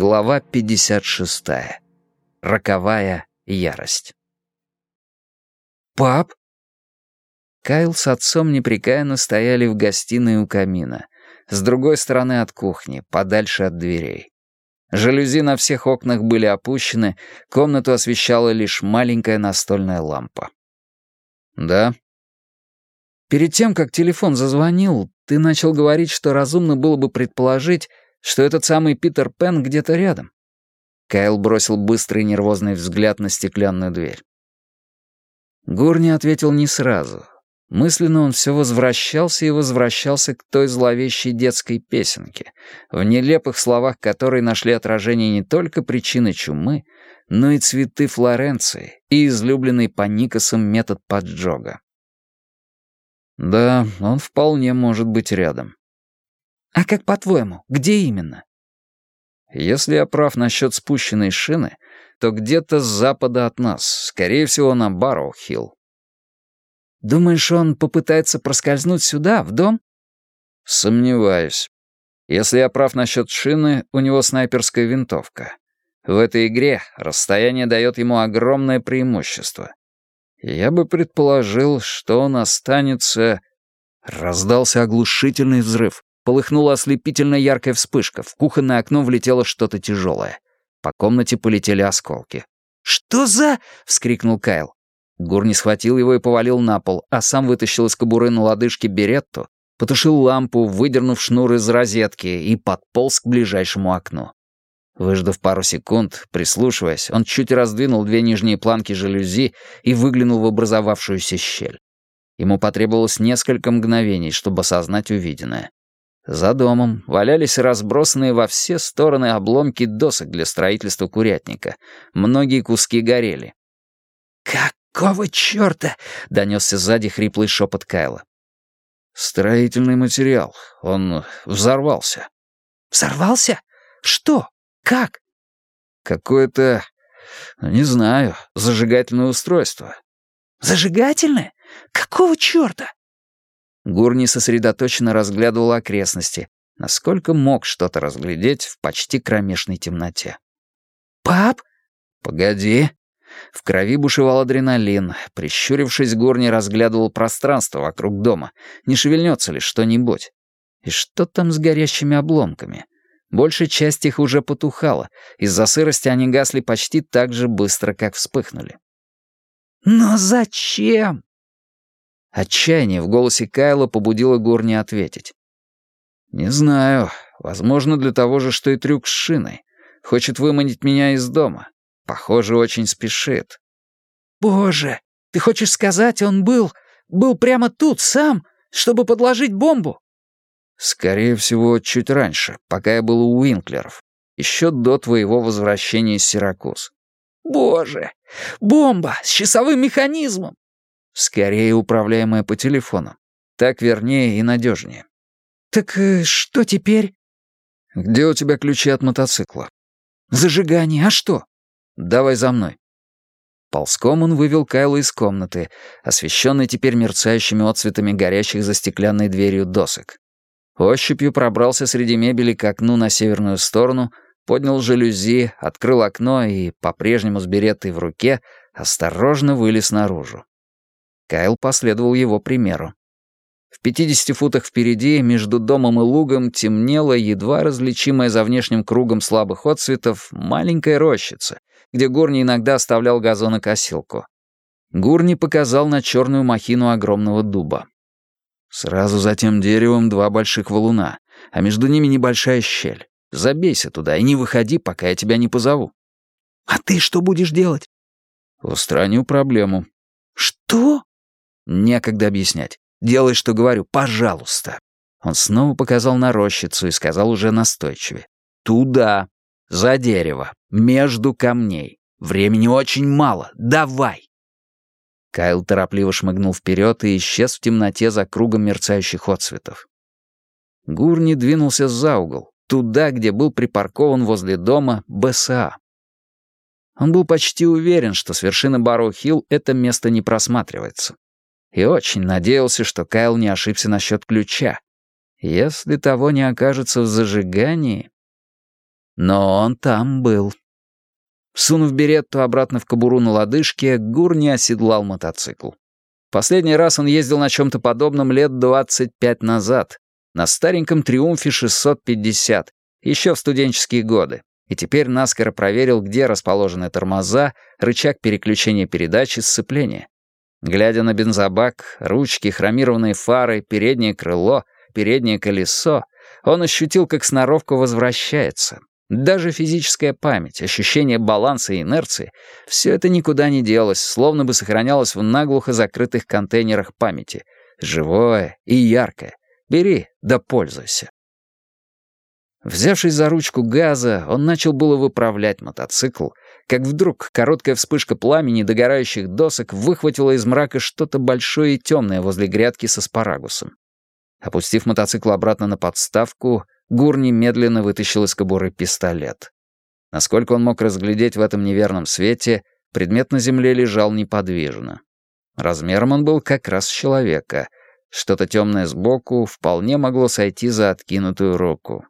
Глава 56. Роковая ярость. «Пап?» Кайл с отцом непрекаянно стояли в гостиной у камина, с другой стороны от кухни, подальше от дверей. Жалюзи на всех окнах были опущены, комнату освещала лишь маленькая настольная лампа. «Да?» «Перед тем, как телефон зазвонил, ты начал говорить, что разумно было бы предположить, что этот самый Питер Пен где-то рядом. Кайл бросил быстрый нервозный взгляд на стеклянную дверь. Гурни ответил не сразу. Мысленно он все возвращался и возвращался к той зловещей детской песенке, в нелепых словах которой нашли отражение не только причины чумы, но и цветы Флоренции и излюбленный по Никосам метод поджога. Да, он вполне может быть рядом. «А как по-твоему, где именно?» «Если я прав насчет спущенной шины, то где-то с запада от нас, скорее всего, на Барроу-Хилл». «Думаешь, он попытается проскользнуть сюда, в дом?» «Сомневаюсь. Если я прав насчет шины, у него снайперская винтовка. В этой игре расстояние дает ему огромное преимущество. Я бы предположил, что он останется...» Раздался оглушительный взрыв. Полыхнула ослепительно яркая вспышка. В кухонное окно влетело что-то тяжелое. По комнате полетели осколки. «Что за...» — вскрикнул Кайл. Гурни схватил его и повалил на пол, а сам вытащил из кобуры на лодыжке беретту, потушил лампу, выдернув шнур из розетки и подполз к ближайшему окну. Выждав пару секунд, прислушиваясь, он чуть раздвинул две нижние планки жалюзи и выглянул в образовавшуюся щель. Ему потребовалось несколько мгновений, чтобы осознать увиденное. За домом валялись разбросанные во все стороны обломки досок для строительства курятника. Многие куски горели. «Какого черта?» — донесся сзади хриплый шепот Кайла. «Строительный материал. Он взорвался». «Взорвался? Что? Как?» «Какое-то... не знаю, зажигательное устройство». «Зажигательное? Какого черта?» Гурни сосредоточенно разглядывал окрестности, насколько мог что-то разглядеть в почти кромешной темноте. «Пап?» «Погоди». В крови бушевал адреналин. Прищурившись, Гурни разглядывал пространство вокруг дома. Не шевельнется ли что-нибудь? И что там с горящими обломками? Большая часть их уже потухала. Из-за сырости они гасли почти так же быстро, как вспыхнули. «Но зачем?» Отчаяние в голосе Кайла побудило Гурни ответить. «Не знаю. Возможно, для того же, что и трюк с шиной. Хочет выманить меня из дома. Похоже, очень спешит». «Боже, ты хочешь сказать, он был... был прямо тут, сам, чтобы подложить бомбу?» «Скорее всего, чуть раньше, пока я был у Уинклеров. Еще до твоего возвращения из Сиракуз». «Боже! Бомба с часовым механизмом! Скорее управляемая по телефону. Так вернее и надежнее. «Так э, что теперь?» «Где у тебя ключи от мотоцикла?» «Зажигание, а что?» «Давай за мной». Ползком он вывел Кайла из комнаты, освещенной теперь мерцающими отцветами горящих за стеклянной дверью досок. Ощупью пробрался среди мебели к окну на северную сторону, поднял жалюзи, открыл окно и, по-прежнему с беретой в руке, осторожно вылез наружу. Кайл последовал его примеру. В 50 футах впереди, между домом и лугом, темнела, едва различимая за внешним кругом слабых отцветов, маленькая рощица, где Гурни иногда оставлял газонокосилку. Гурни показал на черную махину огромного дуба. Сразу за тем деревом два больших валуна, а между ними небольшая щель. Забейся туда и не выходи, пока я тебя не позову. «А ты что будешь делать?» «Устраню проблему». «Что?» Некогда объяснять. Делай, что говорю, пожалуйста. Он снова показал на рощицу и сказал уже настойчивее. Туда, за дерево, между камней. Времени очень мало. Давай. Кайл торопливо шмыгнул вперед и исчез в темноте за кругом мерцающих отцветов. Гурни двинулся за угол, туда, где был припаркован возле дома БСА. Он был почти уверен, что с вершины Барроу-Хилл это место не просматривается и очень надеялся, что Кайл не ошибся насчет ключа. Если того не окажется в зажигании... Но он там был. Сунув беретту обратно в кобуру на лодыжке, Гурни оседлал мотоцикл. Последний раз он ездил на чем-то подобном лет 25 назад, на стареньком «Триумфе 650», еще в студенческие годы, и теперь наскоро проверил, где расположены тормоза, рычаг переключения передач и сцепления. Глядя на бензобак, ручки, хромированные фары, переднее крыло, переднее колесо, он ощутил, как сноровка возвращается. Даже физическая память, ощущение баланса и инерции — все это никуда не делось, словно бы сохранялось в наглухо закрытых контейнерах памяти. Живое и яркое. Бери, да пользуйся. Взявшись за ручку газа, он начал было выправлять мотоцикл, как вдруг короткая вспышка пламени догорающих досок выхватила из мрака что-то большое и темное возле грядки со спарагусом. Опустив мотоцикл обратно на подставку, Гурни медленно вытащил из кобуры пистолет. Насколько он мог разглядеть в этом неверном свете, предмет на земле лежал неподвижно. Размером он был как раз человека. Что-то темное сбоку вполне могло сойти за откинутую руку.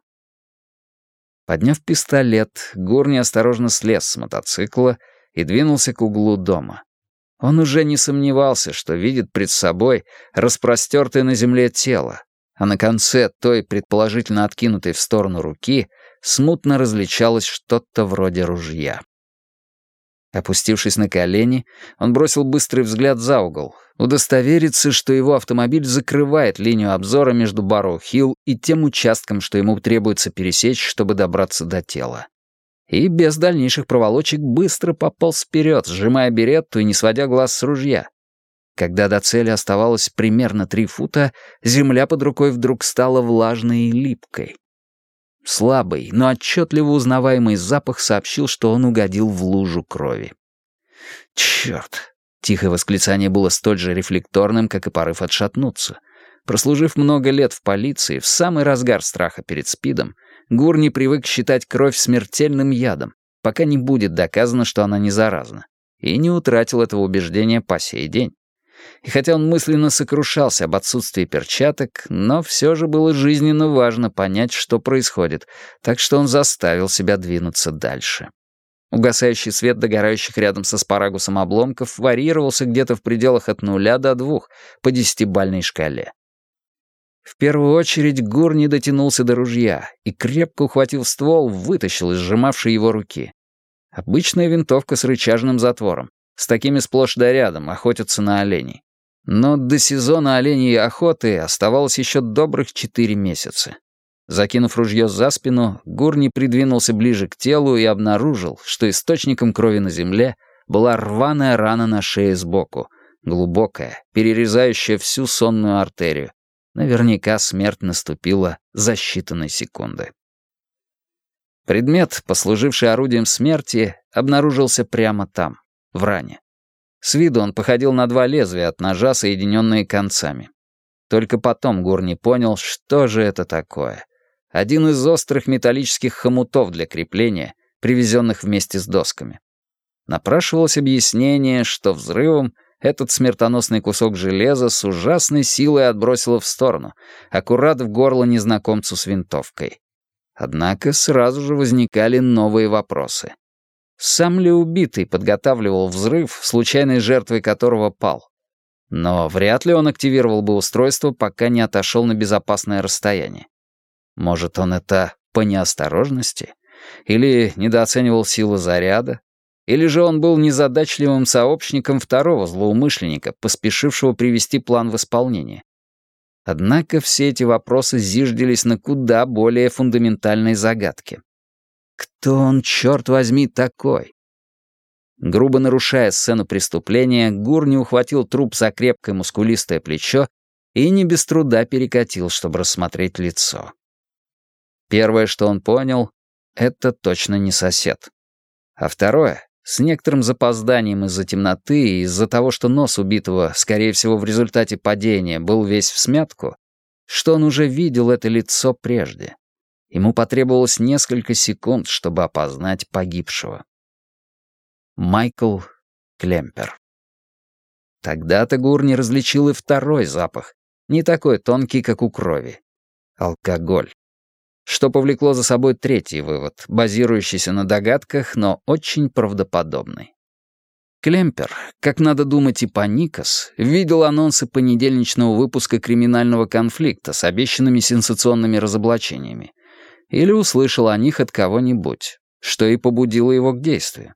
Подняв пистолет, Гурни осторожно слез с мотоцикла и двинулся к углу дома. Он уже не сомневался, что видит пред собой распростертое на земле тело, а на конце той, предположительно откинутой в сторону руки, смутно различалось что-то вроде ружья. Опустившись на колени, он бросил быстрый взгляд за угол, удостовериться, что его автомобиль закрывает линию обзора между Барроу-Хилл и тем участком, что ему требуется пересечь, чтобы добраться до тела. И без дальнейших проволочек быстро пополз вперед, сжимая беретту и не сводя глаз с ружья. Когда до цели оставалось примерно три фута, земля под рукой вдруг стала влажной и липкой. Слабый, но отчетливо узнаваемый запах сообщил, что он угодил в лужу крови. «Черт!» — тихое восклицание было столь же рефлекторным, как и порыв отшатнуться. Прослужив много лет в полиции, в самый разгар страха перед СПИДом, Гур не привык считать кровь смертельным ядом, пока не будет доказано, что она не заразна, и не утратил этого убеждения по сей день. И хотя он мысленно сокрушался об отсутствии перчаток, но все же было жизненно важно понять, что происходит, так что он заставил себя двинуться дальше. Угасающий свет догорающих рядом со спарагусом обломков варьировался где-то в пределах от нуля до двух по десятибальной шкале. В первую очередь Гур не дотянулся до ружья и, крепко ухватив ствол, вытащил из сжимавшей его руки. Обычная винтовка с рычажным затвором. С такими сплошь да рядом охотятся на оленей. Но до сезона оленей охоты оставалось еще добрых четыре месяца. Закинув ружье за спину, Гурни придвинулся ближе к телу и обнаружил, что источником крови на земле была рваная рана на шее сбоку, глубокая, перерезающая всю сонную артерию. Наверняка смерть наступила за считанные секунды. Предмет, послуживший орудием смерти, обнаружился прямо там в ране. С виду он походил на два лезвия от ножа, соединенные концами. Только потом Гурни понял, что же это такое. Один из острых металлических хомутов для крепления, привезенных вместе с досками. Напрашивалось объяснение, что взрывом этот смертоносный кусок железа с ужасной силой отбросило в сторону, аккурат в горло незнакомцу с винтовкой. Однако сразу же возникали новые вопросы. Сам ли убитый подготавливал взрыв, случайной жертвой которого пал? Но вряд ли он активировал бы устройство, пока не отошел на безопасное расстояние. Может, он это по неосторожности? Или недооценивал силу заряда? Или же он был незадачливым сообщником второго злоумышленника, поспешившего привести план в исполнение? Однако все эти вопросы зиждились на куда более фундаментальной загадке. Кто он, черт возьми, такой? Грубо нарушая сцену преступления, Гурни ухватил труп за крепкое мускулистое плечо и не без труда перекатил, чтобы рассмотреть лицо. Первое, что он понял, это точно не сосед. А второе, с некоторым запозданием из-за темноты и из-за того, что нос убитого, скорее всего, в результате падения был весь в смятку, что он уже видел это лицо прежде. Ему потребовалось несколько секунд, чтобы опознать погибшего. Майкл Клемпер. Тогда-то Гурни различил и второй запах, не такой тонкий, как у крови. Алкоголь. что повлекло за собой третий вывод, базирующийся на догадках, но очень правдоподобный. Клемпер, как надо думать и по Никос, видел анонсы понедельничного выпуска криминального конфликта с обещанными сенсационными разоблачениями. Или услышал о них от кого-нибудь, что и побудило его к действию.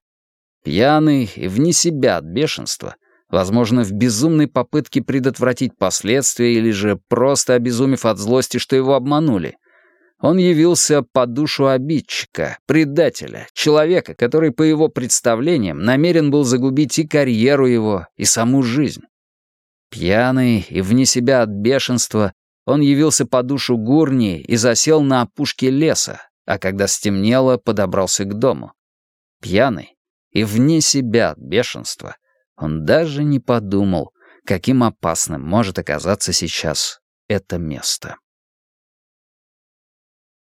Пьяный и вне себя от бешенства, возможно, в безумной попытке предотвратить последствия или же просто обезумев от злости, что его обманули, он явился по душу обидчика, предателя, человека, который, по его представлениям, намерен был загубить и карьеру его, и саму жизнь. Пьяный и вне себя от бешенства, он явился по душу Гурни и засел на опушке леса, а когда стемнело, подобрался к дому. Пьяный и вне себя от бешенства, он даже не подумал, каким опасным может оказаться сейчас это место.